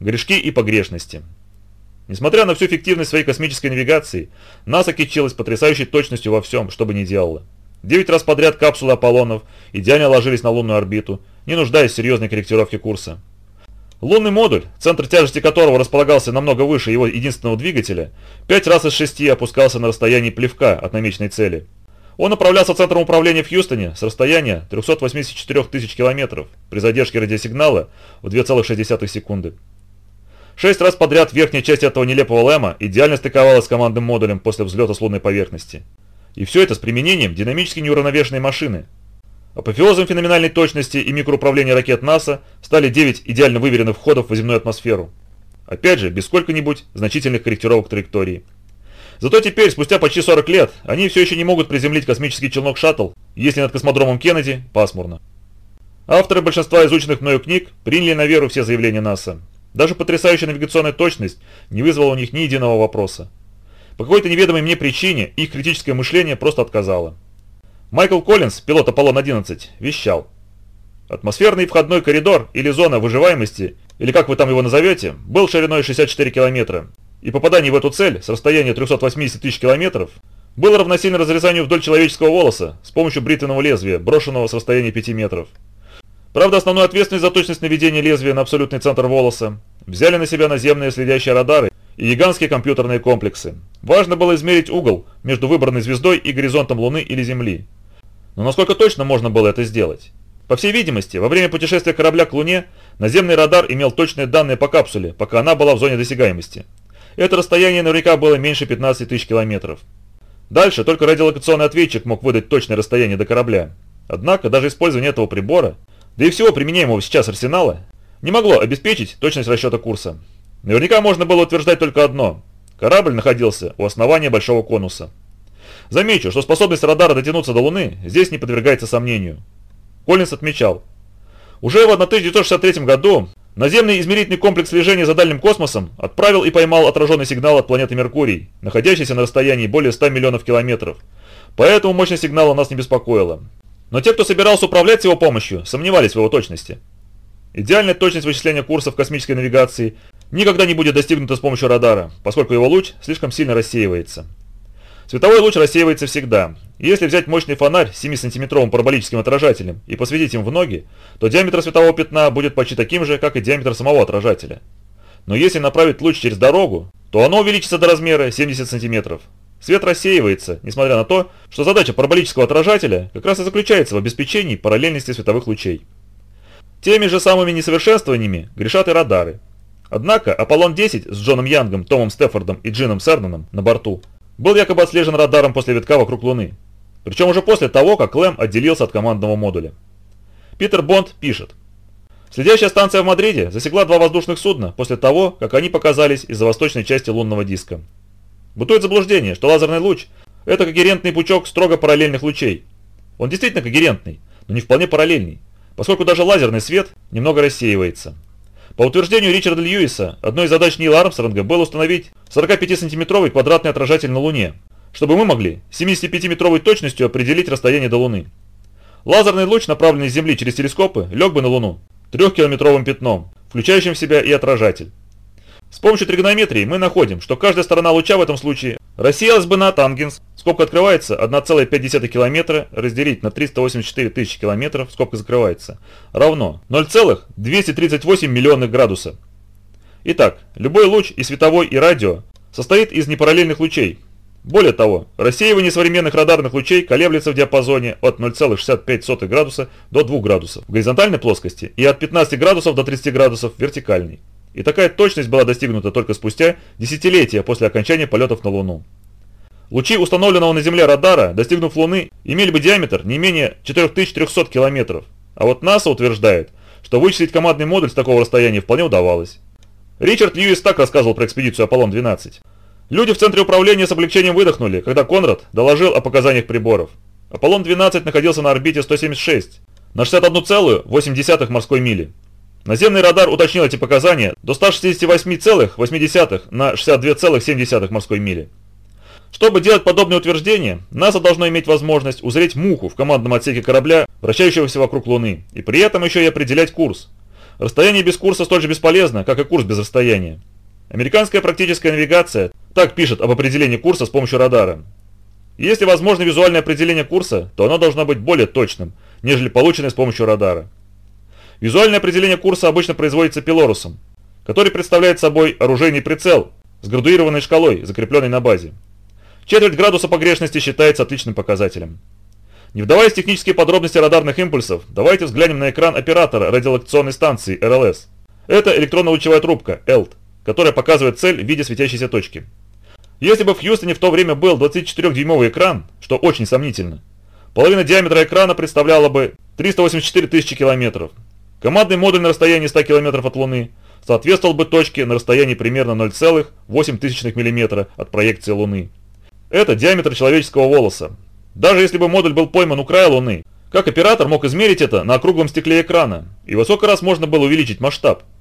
грешки и погрешности. Несмотря на всю эффективность своей космической навигации, НАСА кичилась потрясающей точностью во всем, что бы ни делала. Девять раз подряд капсулы Аполлонов идеально ложились на лунную орбиту, не нуждаясь в серьезной корректировке курса. Лунный модуль, центр тяжести которого располагался намного выше его единственного двигателя, пять раз из шести опускался на расстоянии плевка от намеченной цели. Он направлялся центром управления в Хьюстоне с расстояния 384 тысяч километров при задержке радиосигнала в 2,6 секунды. Шесть раз подряд верхняя часть этого нелепого лэма идеально стыковалась с командным модулем после взлета с лунной поверхности. И все это с применением динамически неуравновешенной машины. Апофеозом феноменальной точности и микроуправления ракет НАСА стали 9 идеально выверенных входов в земную атмосферу. Опять же, без сколько-нибудь значительных корректировок траектории. Зато теперь, спустя почти 40 лет, они все еще не могут приземлить космический челнок «Шаттл», если над космодромом Кеннеди пасмурно. Авторы большинства изученных мною книг приняли на веру все заявления НАСА. Даже потрясающая навигационная точность не вызвала у них ни единого вопроса. По какой-то неведомой мне причине их критическое мышление просто отказало. Майкл Коллинз, пилот Аполлон-11, вещал. Атмосферный входной коридор или зона выживаемости, или как вы там его назовете, был шириной 64 километра, и попадание в эту цель с расстояния 380 тысяч километров было равносильно разрезанию вдоль человеческого волоса с помощью бритвенного лезвия, брошенного с расстояния 5 метров. Правда, основную ответственность за точность наведения лезвия на абсолютный центр волоса взяли на себя наземные следящие радары и гигантские компьютерные комплексы. Важно было измерить угол между выбранной звездой и горизонтом Луны или Земли. Но насколько точно можно было это сделать? По всей видимости, во время путешествия корабля к Луне наземный радар имел точные данные по капсуле, пока она была в зоне досягаемости. Это расстояние наверняка было меньше 15 тысяч километров. Дальше только радиолокационный ответчик мог выдать точное расстояние до корабля. Однако даже использование этого прибора да и всего применяемого сейчас арсенала, не могло обеспечить точность расчета курса. Наверняка можно было утверждать только одно – корабль находился у основания Большого конуса. Замечу, что способность радара дотянуться до Луны здесь не подвергается сомнению. Коллинс отмечал. Уже в 1963 году наземный измерительный комплекс слежения за дальним космосом отправил и поймал отраженный сигнал от планеты Меркурий, находящейся на расстоянии более 100 миллионов километров. Поэтому мощность сигнала нас не беспокоила. Но те, кто собирался управлять его помощью, сомневались в его точности. Идеальная точность вычисления курсов космической навигации никогда не будет достигнута с помощью радара, поскольку его луч слишком сильно рассеивается. Световой луч рассеивается всегда. Если взять мощный фонарь с 7-сантиметровым параболическим отражателем и посветить им в ноги, то диаметр светового пятна будет почти таким же, как и диаметр самого отражателя. Но если направить луч через дорогу, то оно увеличится до размера 70 сантиметров, Свет рассеивается, несмотря на то, что задача параболического отражателя как раз и заключается в обеспечении параллельности световых лучей. Теми же самыми несовершенствованиями грешат и радары. Однако Аполлон-10 с Джоном Янгом, Томом Стефордом и Джином Сернаном на борту был якобы отслежен радаром после витка вокруг Луны. Причем уже после того, как Лэм отделился от командного модуля. Питер Бонд пишет. Следящая станция в Мадриде засекла два воздушных судна после того, как они показались из-за восточной части лунного диска. Бытует заблуждение, что лазерный луч – это когерентный пучок строго параллельных лучей. Он действительно когерентный, но не вполне параллельный, поскольку даже лазерный свет немного рассеивается. По утверждению Ричарда Льюиса, одной из задач Нила Армстронга было установить 45-сантиметровый квадратный отражатель на Луне, чтобы мы могли 75-метровой точностью определить расстояние до Луны. Лазерный луч, направленный с Земли через телескопы, лег бы на Луну 3-километровым пятном, включающим в себя и отражатель. С помощью тригонометрии мы находим, что каждая сторона луча в этом случае рассеялась бы на тангенс, скобка открывается, 1,5 км разделить на 384 тысячи километров, скобка закрывается, равно 0,238 миллионных градуса. Итак, любой луч и световой, и радио состоит из непараллельных лучей. Более того, рассеивание современных радарных лучей колеблется в диапазоне от 0,65 градуса до 2 градусов в горизонтальной плоскости и от 15 градусов до 30 градусов в вертикальной. И такая точность была достигнута только спустя десятилетия после окончания полетов на Луну. Лучи установленного на Земле радара, достигнув Луны, имели бы диаметр не менее 4300 километров. А вот НАСА утверждает, что вычислить командный модуль с такого расстояния вполне удавалось. Ричард Льюис так рассказывал про экспедицию Аполлон-12. Люди в центре управления с облегчением выдохнули, когда Конрад доложил о показаниях приборов. Аполлон-12 находился на орбите 176, на 61,8 морской мили. Наземный радар уточнил эти показания до 168,8 на 62,7 морской мили. Чтобы делать подобные утверждения, НАСА должно иметь возможность узреть муху в командном отсеке корабля, вращающегося вокруг Луны, и при этом еще и определять курс. Расстояние без курса столь же бесполезно, как и курс без расстояния. Американская практическая навигация так пишет об определении курса с помощью радара. Если возможно визуальное определение курса, то оно должно быть более точным, нежели полученное с помощью радара. Визуальное определение курса обычно производится пилорусом, который представляет собой оружейный прицел с градуированной шкалой, закрепленной на базе. Четверть градуса погрешности считается отличным показателем. Не вдаваясь в технические подробности радарных импульсов, давайте взглянем на экран оператора радиолокационной станции РЛС. Это электронно-лучевая трубка, ELT, которая показывает цель в виде светящейся точки. Если бы в Хьюстоне в то время был 24-дюймовый экран, что очень сомнительно, половина диаметра экрана представляла бы 384 тысячи километров. Командный модуль на расстоянии 100 километров от Луны соответствовал бы точке на расстоянии примерно 0,8 мм от проекции Луны. Это диаметр человеческого волоса. Даже если бы модуль был пойман у края Луны, как оператор мог измерить это на округлом стекле экрана, и во сколько раз можно было увеличить масштаб –